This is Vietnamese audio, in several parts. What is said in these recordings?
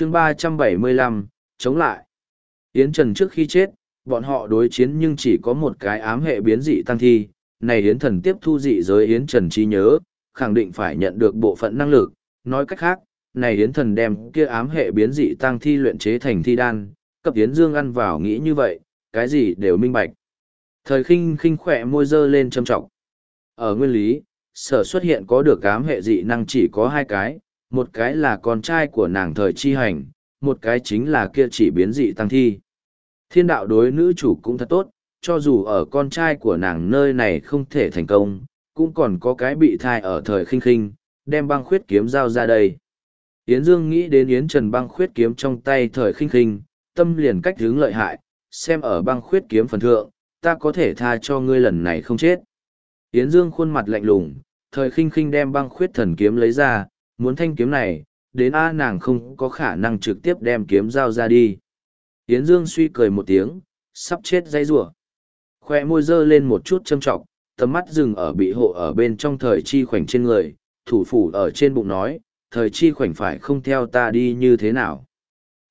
chương ba trăm bảy mươi lăm chống lại. Yến Trần trước khi chết, bọn họ đối chiến nhưng chỉ có một cái ám hệ biến dị tăng thi. Này Yến Thần tiếp thu dị giới Yến Trần trí nhớ, khẳng định phải nhận được bộ phận năng lực. Nói cách khác, này Yến Thần đem kia ám hệ biến dị tăng thi luyện chế thành thi đan, cấp Yến Dương ăn vào nghĩ như vậy, cái gì đều minh bạch. Thời khinh khinh khỏe môi dơ lên châm trọng. Ở nguyên lý, sở xuất hiện có được ám hệ dị năng chỉ có hai cái, một cái là con trai của nàng thời chi hành, một cái chính là kia chỉ biến dị tăng thi. Thiên đạo đối nữ chủ cũng thật tốt, cho dù ở con trai của nàng nơi này không thể thành công, cũng còn có cái bị thai ở thời khinh khinh, đem băng khuyết kiếm giao ra đây. Yến Dương nghĩ đến Yến Trần băng khuyết kiếm trong tay thời khinh khinh, tâm liền cách hướng lợi hại, xem ở băng khuyết kiếm phần thượng, ta có thể tha cho ngươi lần này không chết. Yến Dương khuôn mặt lạnh lùng, thời khinh khinh đem băng khuyết thần kiếm lấy ra, muốn thanh kiếm này, đến A nàng không có khả năng trực tiếp đem kiếm dao ra đi. Yến Dương suy cười một tiếng, sắp chết dây rủa Khoe môi dơ lên một chút châm trọng, tầm mắt dừng ở bị hộ ở bên trong thời chi khoảnh trên người, thủ phủ ở trên bụng nói, thời chi khoảnh phải không theo ta đi như thế nào.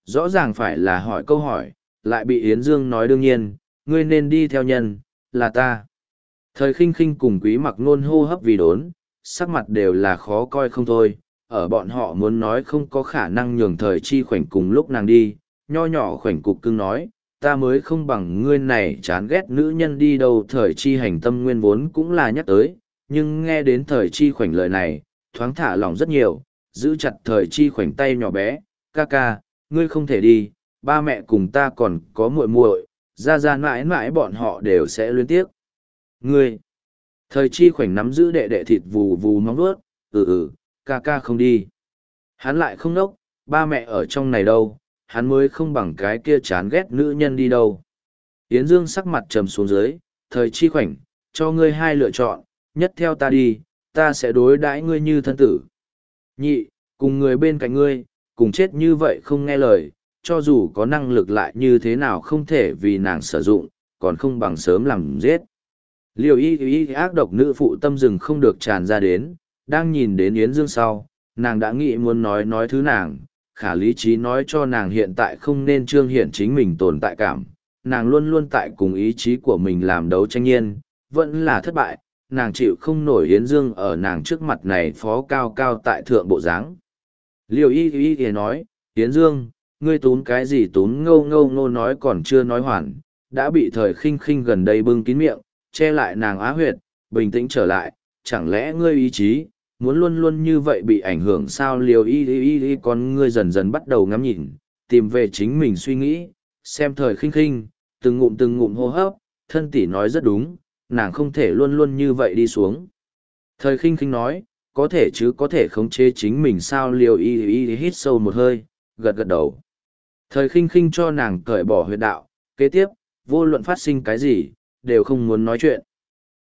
Rõ ràng phải là hỏi câu hỏi, lại bị Yến Dương nói đương nhiên, ngươi nên đi theo nhân, là ta. Thời khinh khinh cùng quý mặc nôn hô hấp vì đốn, sắc mặt đều là khó coi không thôi, ở bọn họ muốn nói không có khả năng nhường thời chi khoảnh cùng lúc nàng đi, nho nhỏ khoảnh cục cưng nói, ta mới không bằng ngươi này chán ghét nữ nhân đi đâu thời chi hành tâm nguyên vốn cũng là nhắc tới, nhưng nghe đến thời chi khoảnh lời này, thoáng thả lòng rất nhiều, giữ chặt thời chi khoảnh tay nhỏ bé, ca ca, ngươi không thể đi, ba mẹ cùng ta còn có muội muội, ra ra mãi mãi bọn họ đều sẽ liên tiếp. Ngươi, thời chi khoảnh nắm giữ đệ đệ thịt vù vù móng vuốt, ừ ừ, ca ca không đi. Hắn lại không nốc, ba mẹ ở trong này đâu, hắn mới không bằng cái kia chán ghét nữ nhân đi đâu. Yến Dương sắc mặt trầm xuống dưới, thời chi khoảnh, cho ngươi hai lựa chọn, nhất theo ta đi, ta sẽ đối đãi ngươi như thân tử. Nhị, cùng người bên cạnh ngươi, cùng chết như vậy không nghe lời, cho dù có năng lực lại như thế nào không thể vì nàng sử dụng, còn không bằng sớm làm giết. Liều y y ác độc nữ phụ tâm rừng không được tràn ra đến, đang nhìn đến Yến Dương sau, nàng đã nghĩ muốn nói nói thứ nàng, khả lý trí nói cho nàng hiện tại không nên trương hiện chính mình tồn tại cảm, nàng luôn luôn tại cùng ý chí của mình làm đấu tranh nhiên, vẫn là thất bại, nàng chịu không nổi Yến Dương ở nàng trước mặt này phó cao cao tại thượng bộ dáng. Liều y y y nói, Yến Dương, ngươi tún cái gì tún ngâu ngâu ngô nói còn chưa nói hoàn, đã bị thời khinh khinh gần đây bưng kín miệng, che lại nàng á huyệt, bình tĩnh trở lại, chẳng lẽ ngươi ý chí, muốn luôn luôn như vậy bị ảnh hưởng sao liều y y y y con ngươi dần dần bắt đầu ngắm nhìn, tìm về chính mình suy nghĩ, xem thời khinh khinh, từng ngụm từng ngụm hô hấp, thân tỷ nói rất đúng, nàng không thể luôn luôn như vậy đi xuống. Thời khinh khinh nói, có thể chứ có thể khống chế chính mình sao liều y y y hít sâu một hơi, gật gật đầu. Thời khinh khinh cho nàng cởi bỏ huyệt đạo, kế tiếp, vô luận phát sinh cái gì, đều không muốn nói chuyện.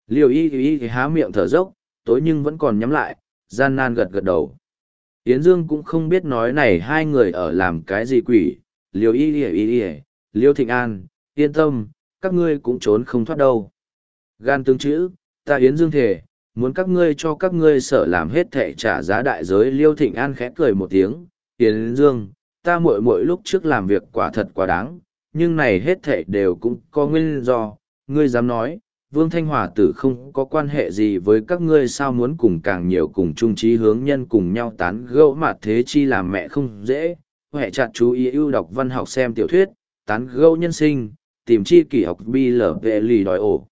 Liều y y y há miệng thở dốc, tối nhưng vẫn còn nhắm lại, gian nan gật gật đầu. Yến Dương cũng không biết nói này hai người ở làm cái gì quỷ, liều y y y y, liêu thịnh an, yên tâm, các ngươi cũng trốn không thoát đâu. Gan tương chữ, ta Yến Dương thể, muốn các ngươi cho các ngươi sợ làm hết thệ trả giá đại giới liêu thịnh an khẽ cười một tiếng, Yến Dương, ta muội muội lúc trước làm việc quả thật quá đáng, nhưng này hết thệ đều cũng có nguyên do, ngươi dám nói, Vương Thanh Hòa tử không có quan hệ gì với các ngươi sao muốn cùng càng nhiều cùng chung trí hướng nhân cùng nhau tán gẫu mà thế chi làm mẹ không dễ, hệ chặt chú ý ưu đọc văn học xem tiểu thuyết, tán gẫu nhân sinh, tìm chi kỷ học bi lở vệ lì đòi ổ.